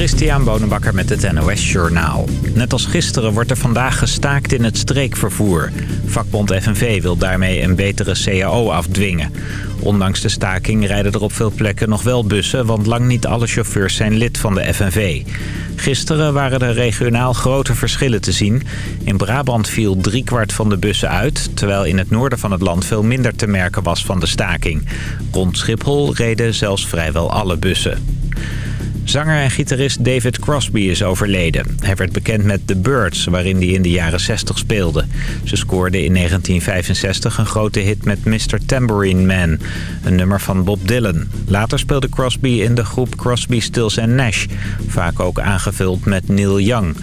Christian Bonenbakker met het NOS Journaal. Net als gisteren wordt er vandaag gestaakt in het streekvervoer. Vakbond FNV wil daarmee een betere CAO afdwingen. Ondanks de staking rijden er op veel plekken nog wel bussen... want lang niet alle chauffeurs zijn lid van de FNV. Gisteren waren er regionaal grote verschillen te zien. In Brabant viel driekwart van de bussen uit... terwijl in het noorden van het land veel minder te merken was van de staking. Rond Schiphol reden zelfs vrijwel alle bussen. Zanger en gitarist David Crosby is overleden. Hij werd bekend met The Birds, waarin hij in de jaren 60 speelde. Ze scoorde in 1965 een grote hit met Mr. Tambourine Man, een nummer van Bob Dylan. Later speelde Crosby in de groep Crosby, Stills Nash, vaak ook aangevuld met Neil Young.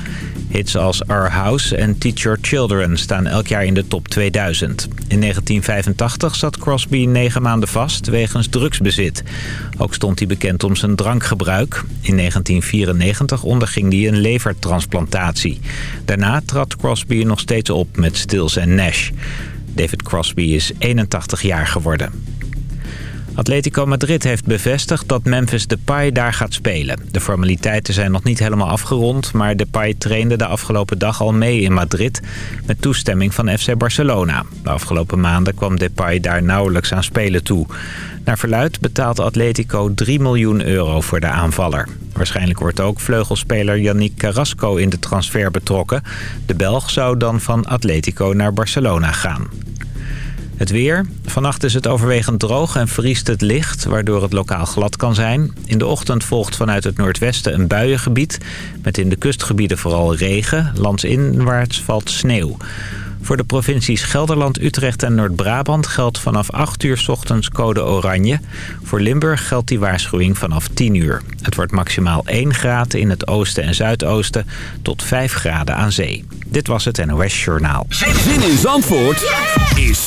Hits als Our House en Teach Your Children staan elk jaar in de top 2000. In 1985 zat Crosby negen maanden vast wegens drugsbezit. Ook stond hij bekend om zijn drankgebruik. In 1994 onderging hij een levertransplantatie. Daarna trad Crosby nog steeds op met Stills en Nash. David Crosby is 81 jaar geworden. Atletico Madrid heeft bevestigd dat Memphis Depay daar gaat spelen. De formaliteiten zijn nog niet helemaal afgerond... maar Depay trainde de afgelopen dag al mee in Madrid... met toestemming van FC Barcelona. De afgelopen maanden kwam Depay daar nauwelijks aan spelen toe. Naar verluid betaalt Atletico 3 miljoen euro voor de aanvaller. Waarschijnlijk wordt ook vleugelspeler Yannick Carrasco in de transfer betrokken. De Belg zou dan van Atletico naar Barcelona gaan. Het weer. Vannacht is het overwegend droog en vriest het licht, waardoor het lokaal glad kan zijn. In de ochtend volgt vanuit het noordwesten een buiengebied, met in de kustgebieden vooral regen. Landsinwaarts valt sneeuw. Voor de provincies Gelderland, Utrecht en Noord-Brabant geldt vanaf 8 uur s ochtends code oranje. Voor Limburg geldt die waarschuwing vanaf 10 uur. Het wordt maximaal 1 graden in het oosten en zuidoosten tot 5 graden aan zee. Dit was het NOS Journaal. Zin in Zandvoort is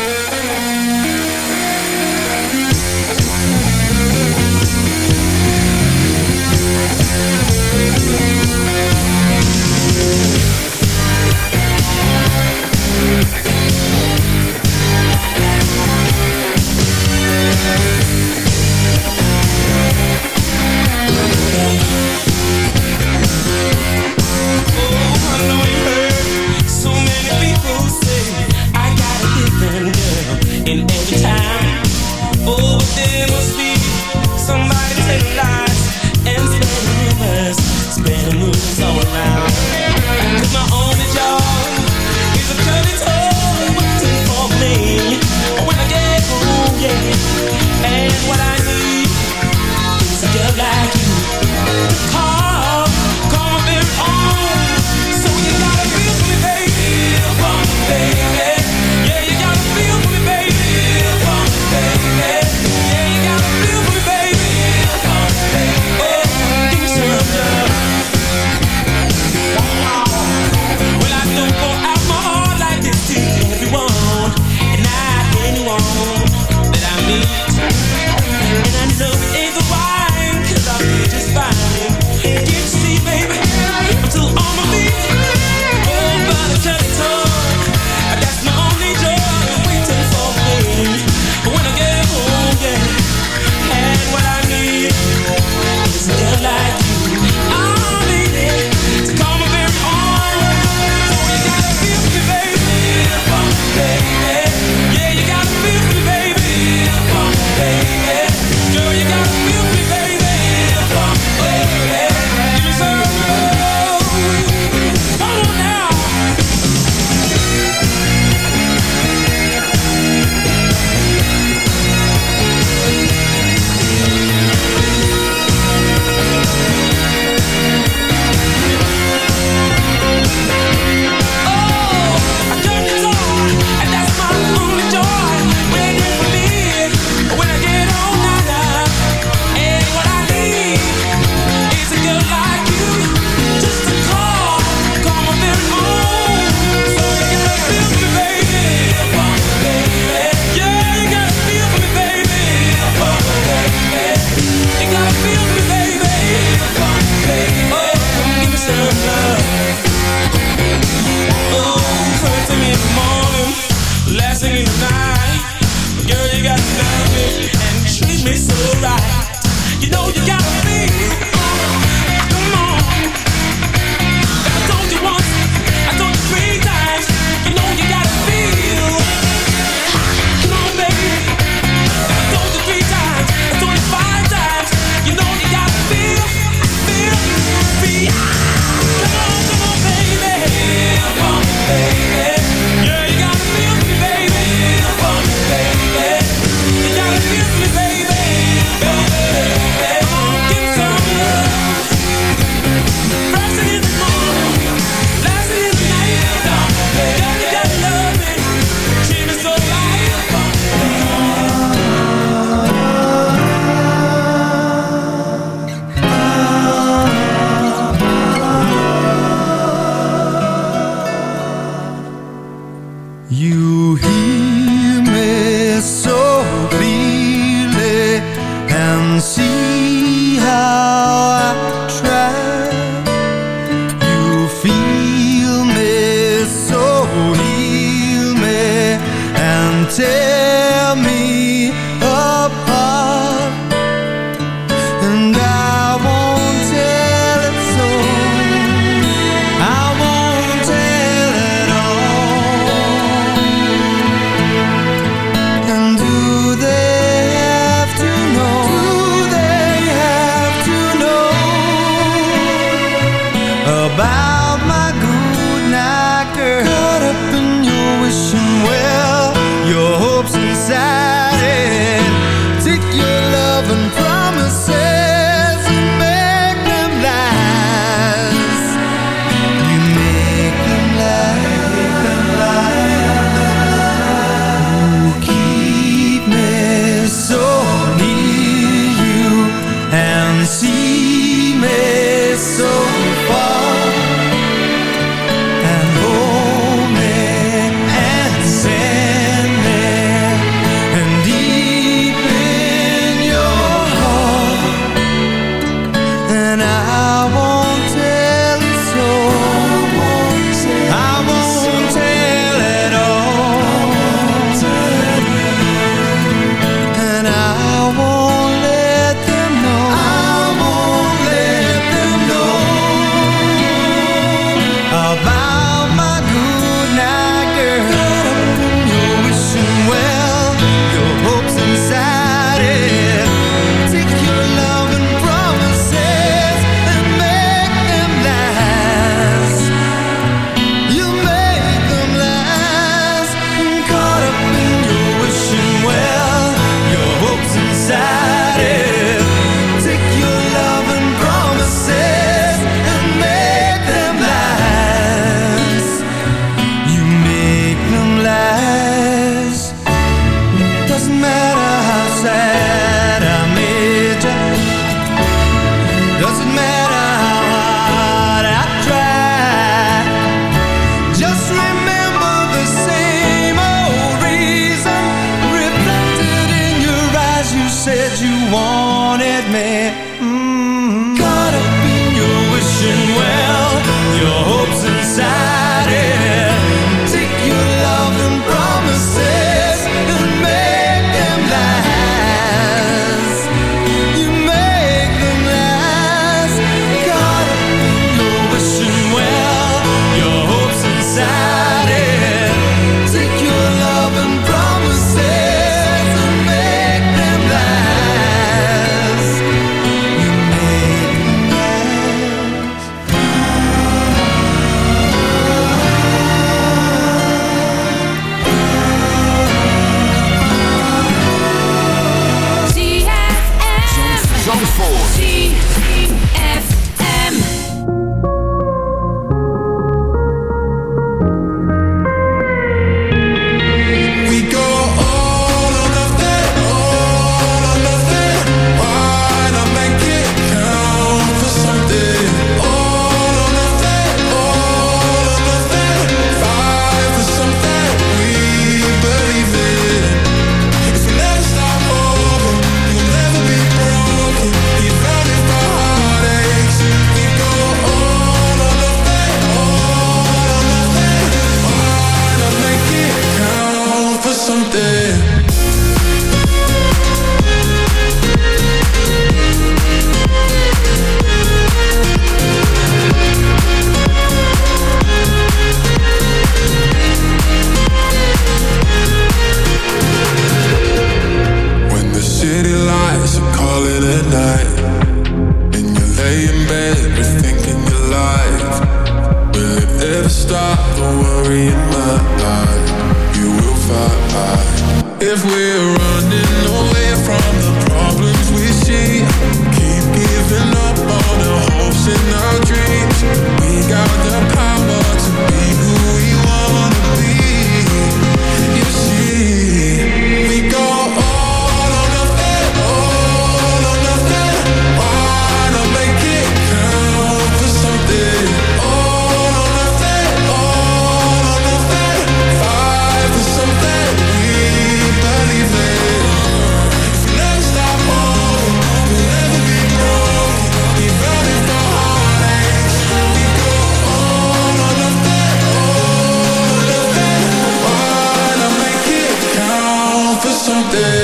Somebody Something.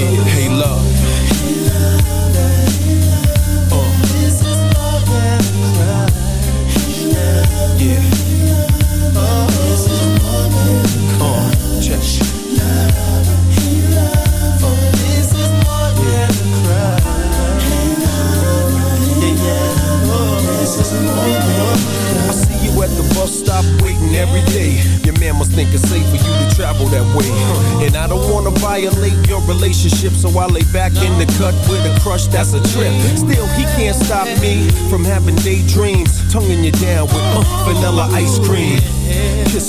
Hey,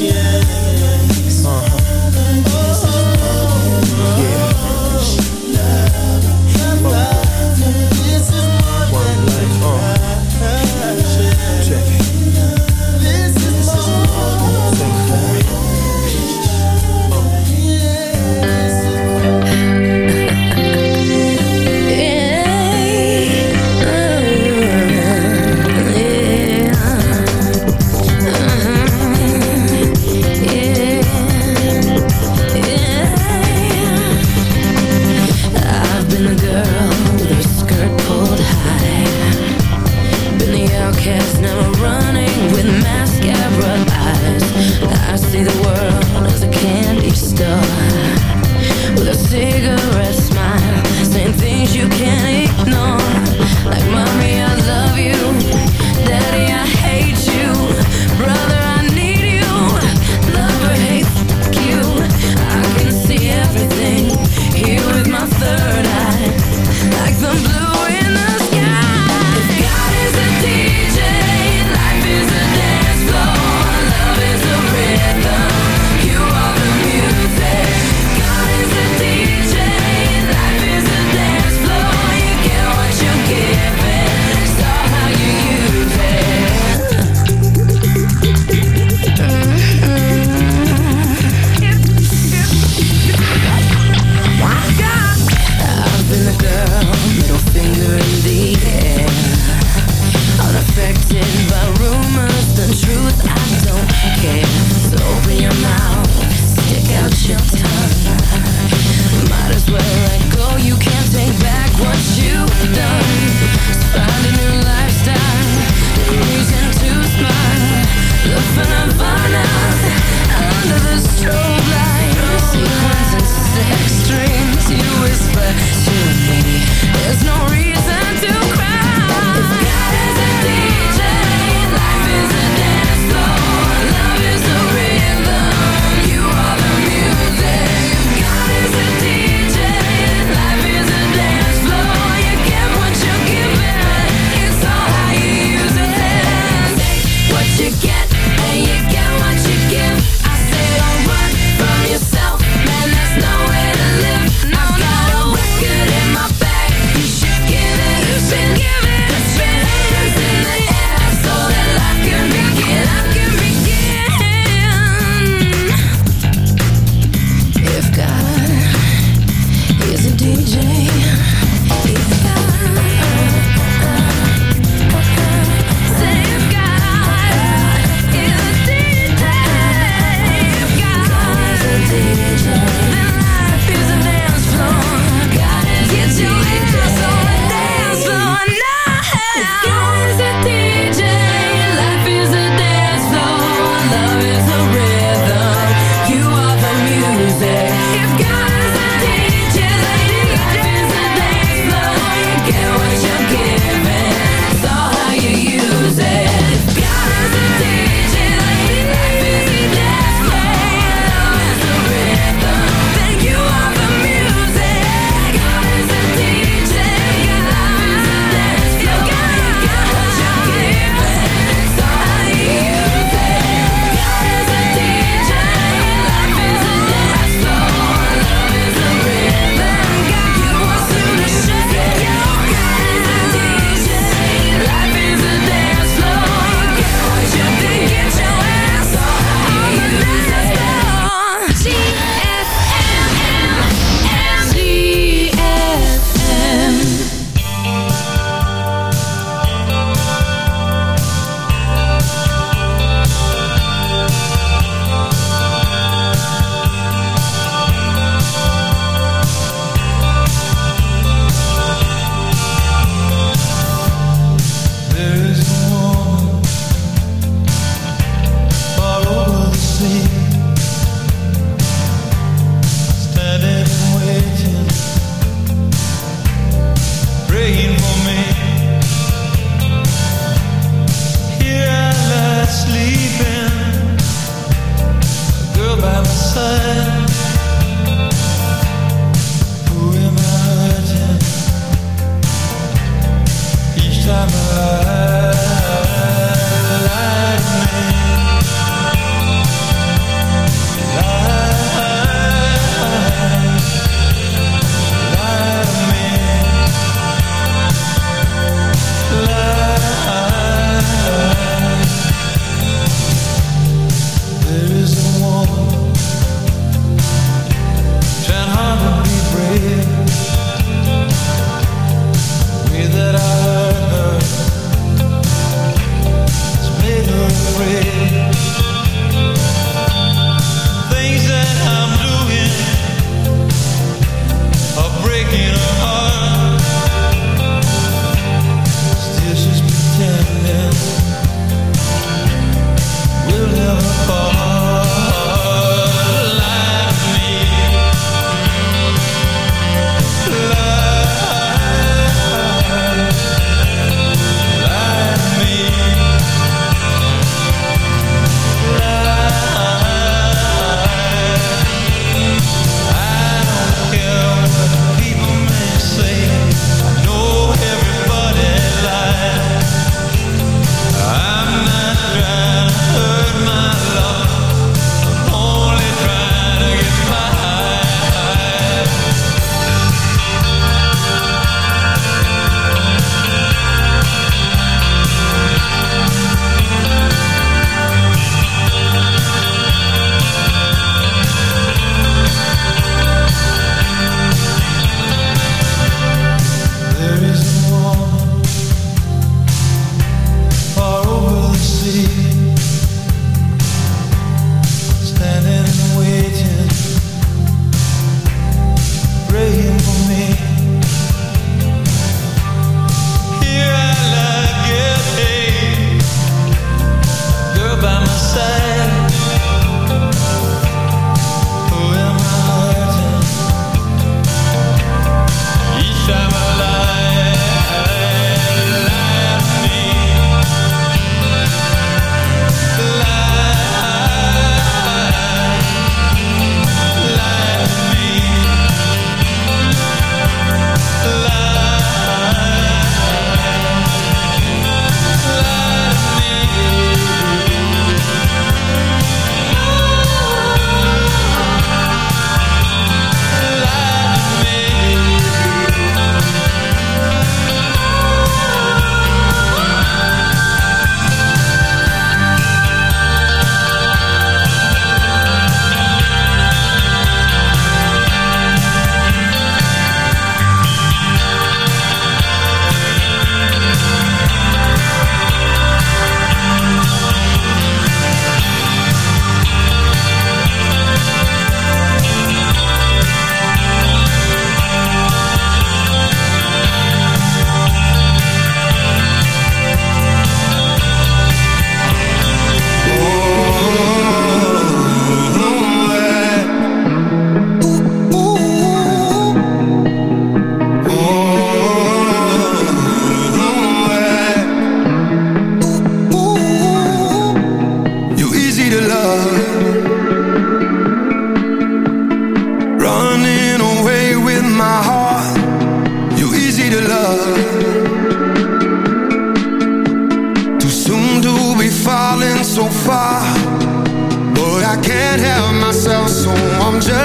Uh-huh. Yeah.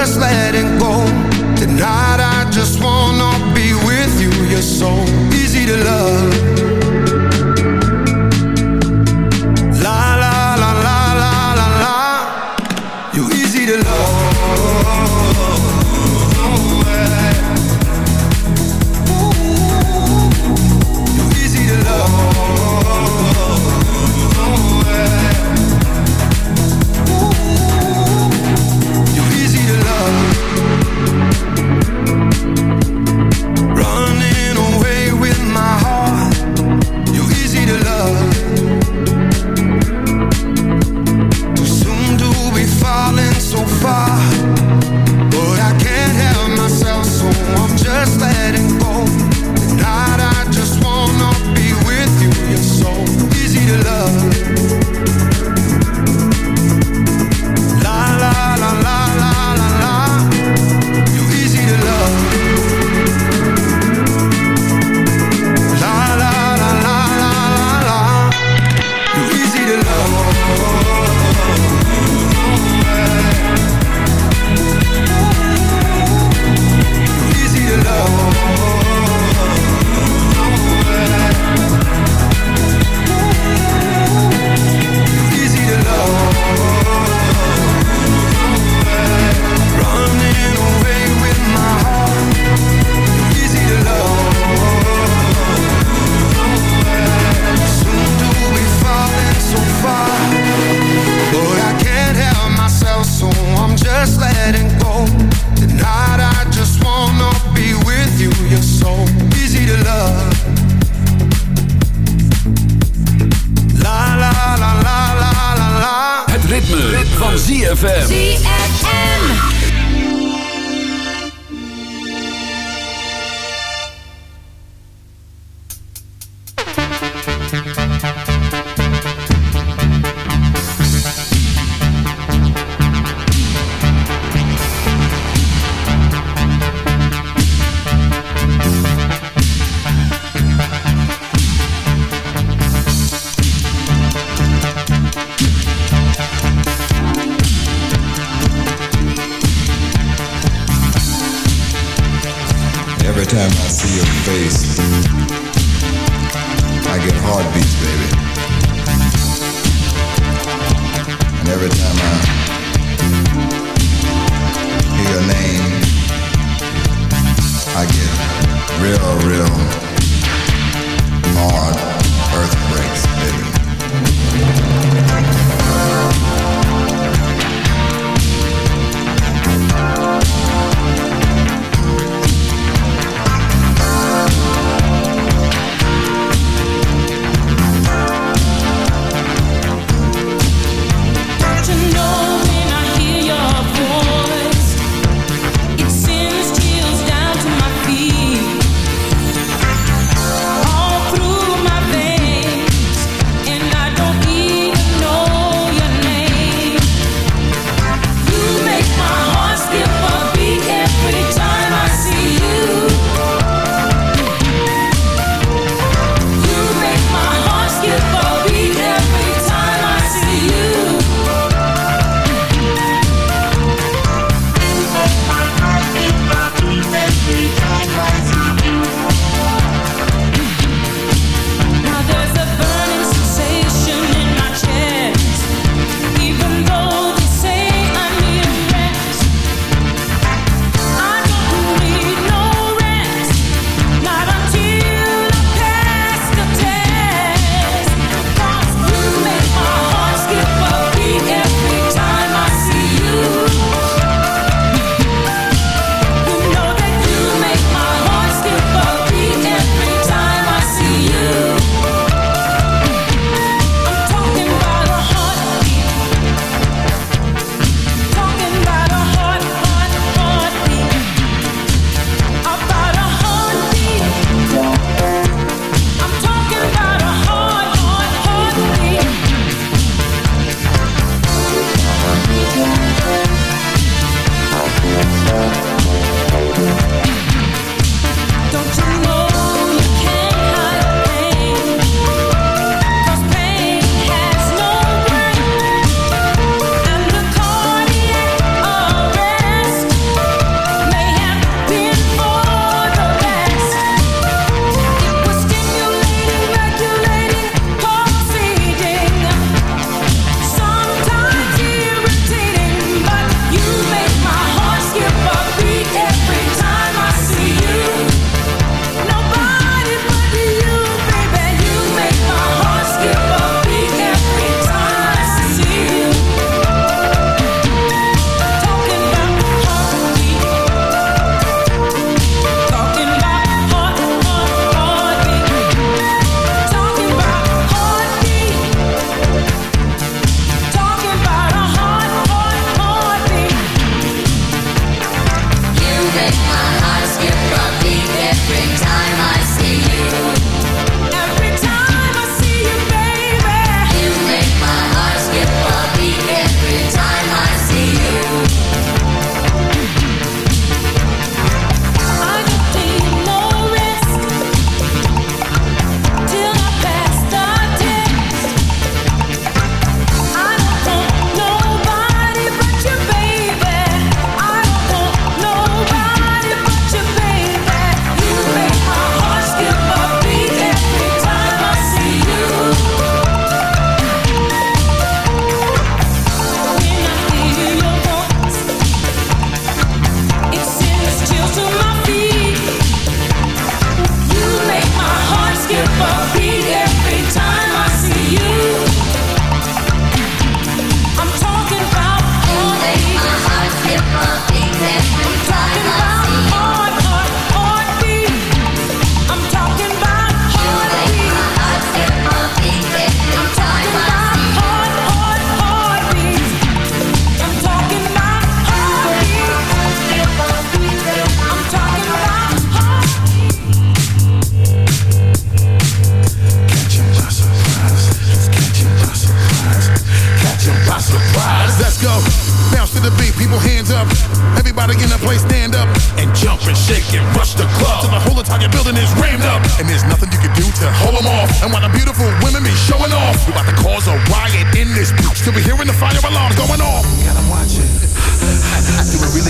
just letting go. Tonight I just wanna be with you. You're so easy to love. ZFM.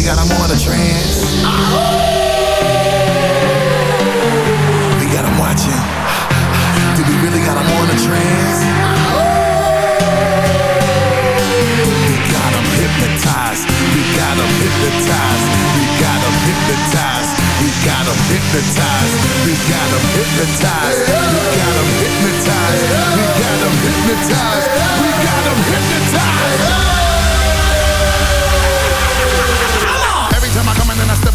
Got them on a trance? We got them watching. Do we really got them on a trance? We got them hypnotized. We got them hypnotized. We got them hypnotized. We got them hypnotized. We got them hypnotized. We got them hypnotized. We got them hypnotized. We got them hypnotized.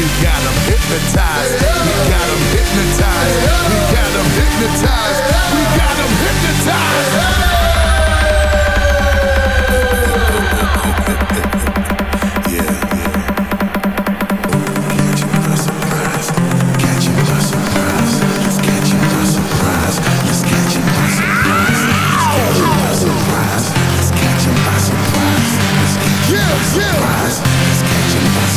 We got 'em hypnotized. We got 'em hypnotized. We got 'em hypnotized. We got 'em hypnotized. Yeah,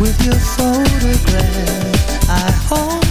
With your photograph. I hold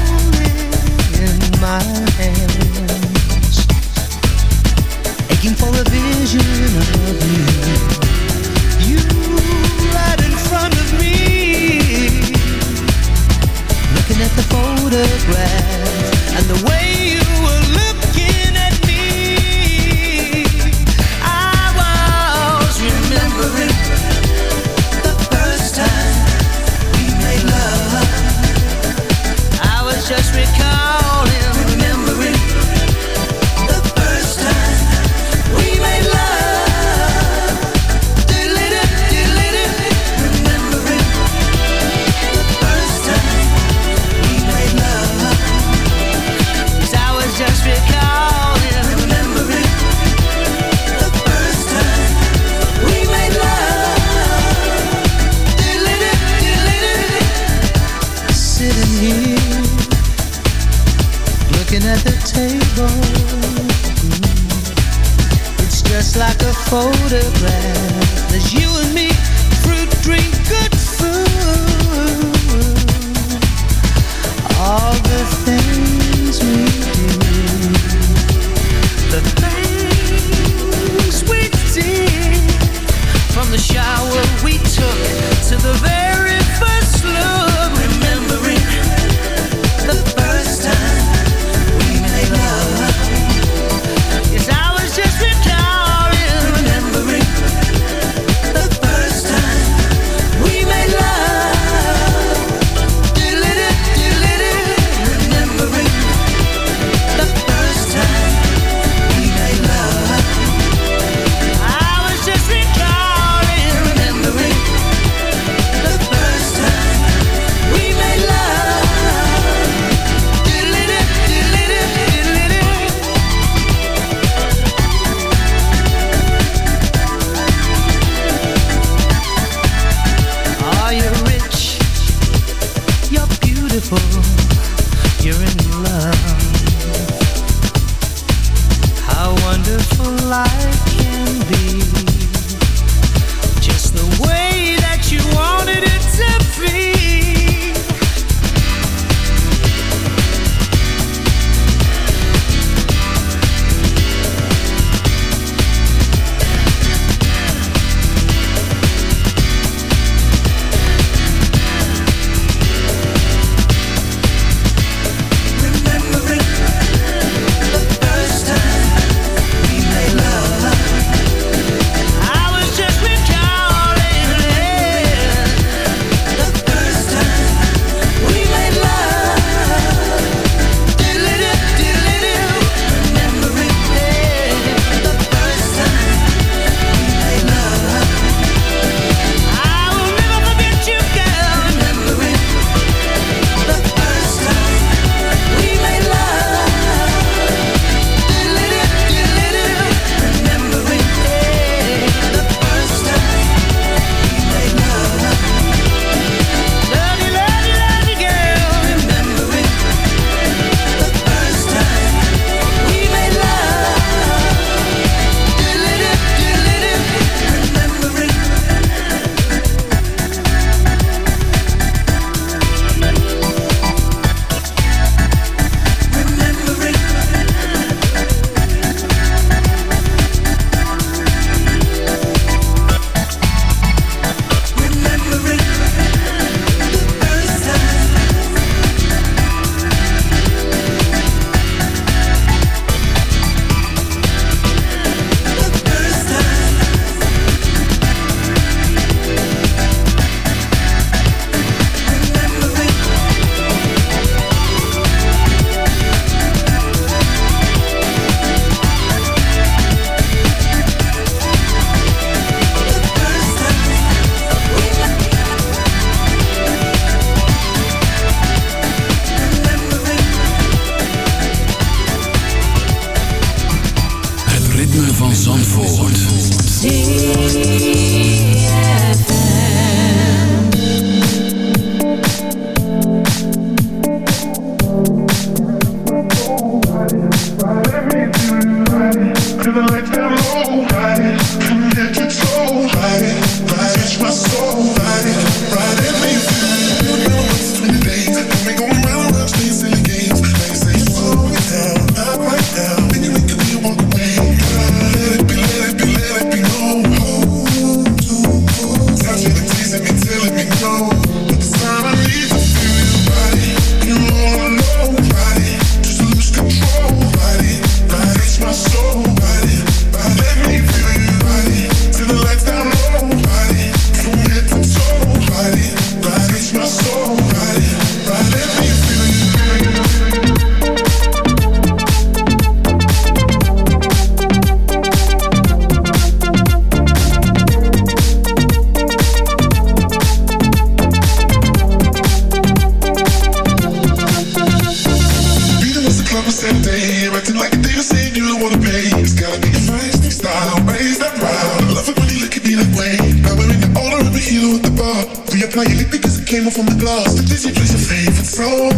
from the glass. The Disney plays your favorite song,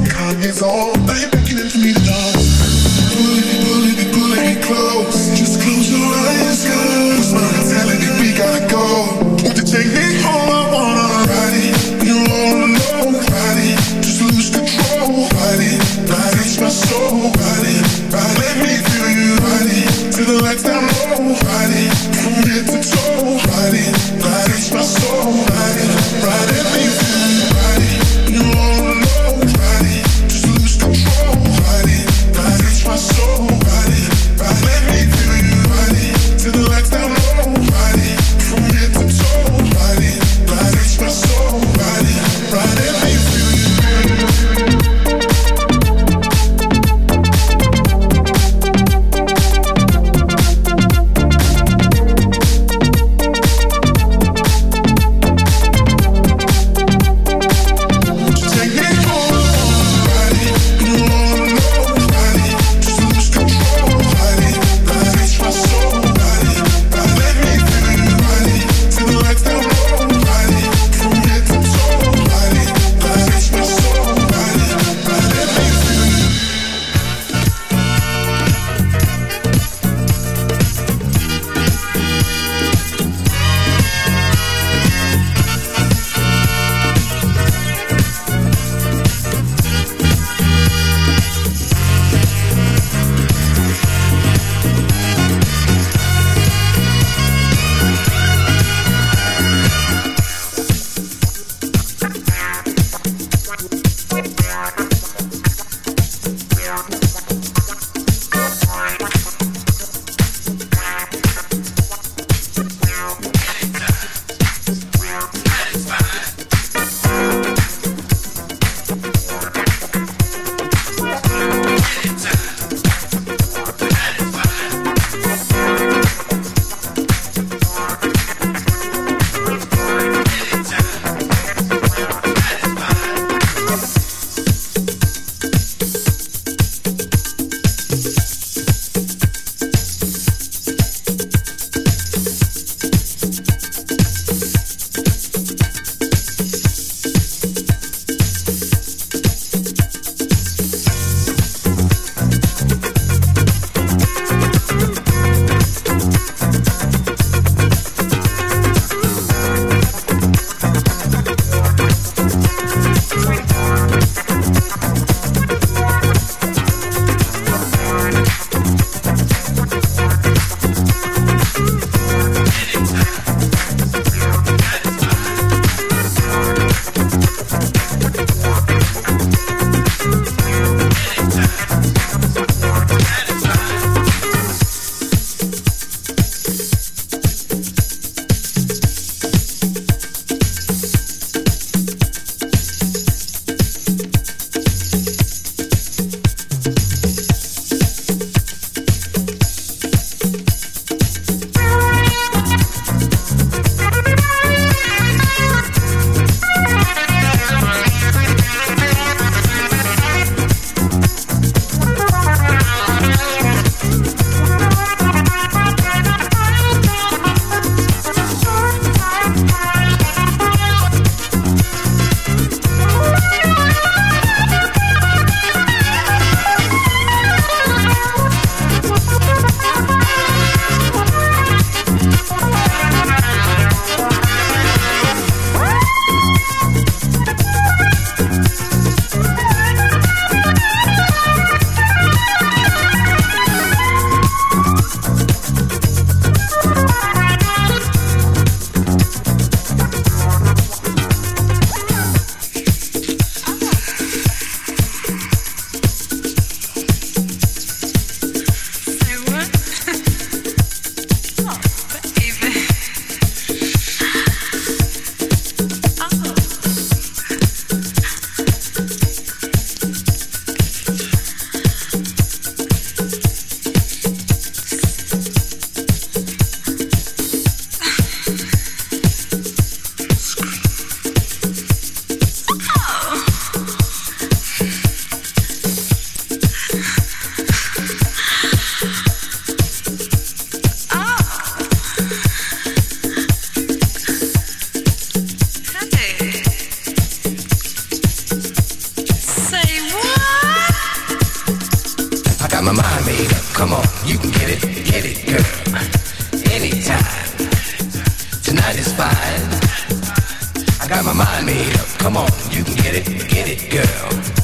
it, get it, girl.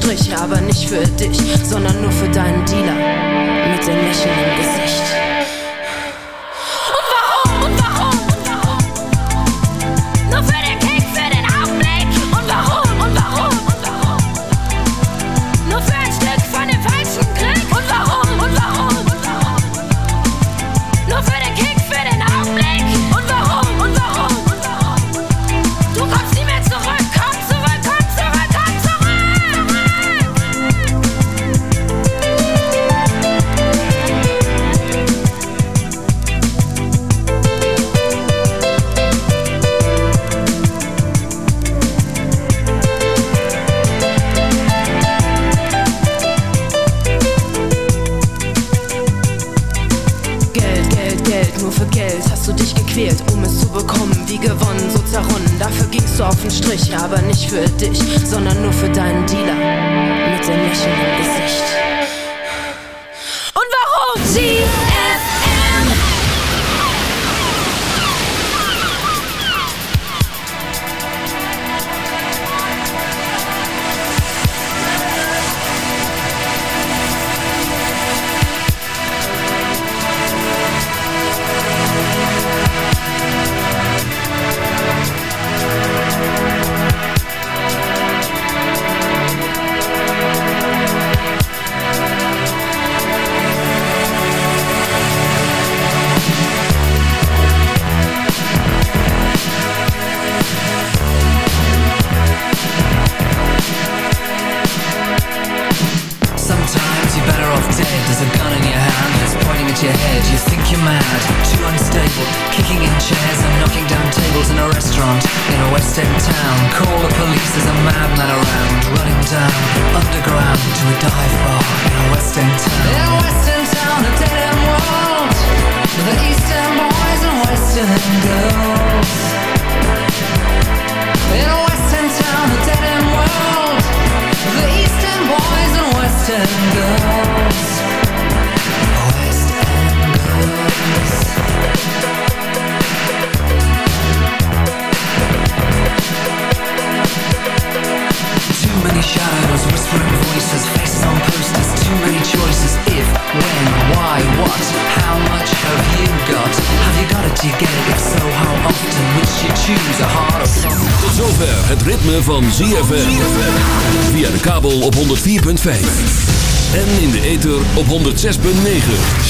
Strich, aber nicht für dich.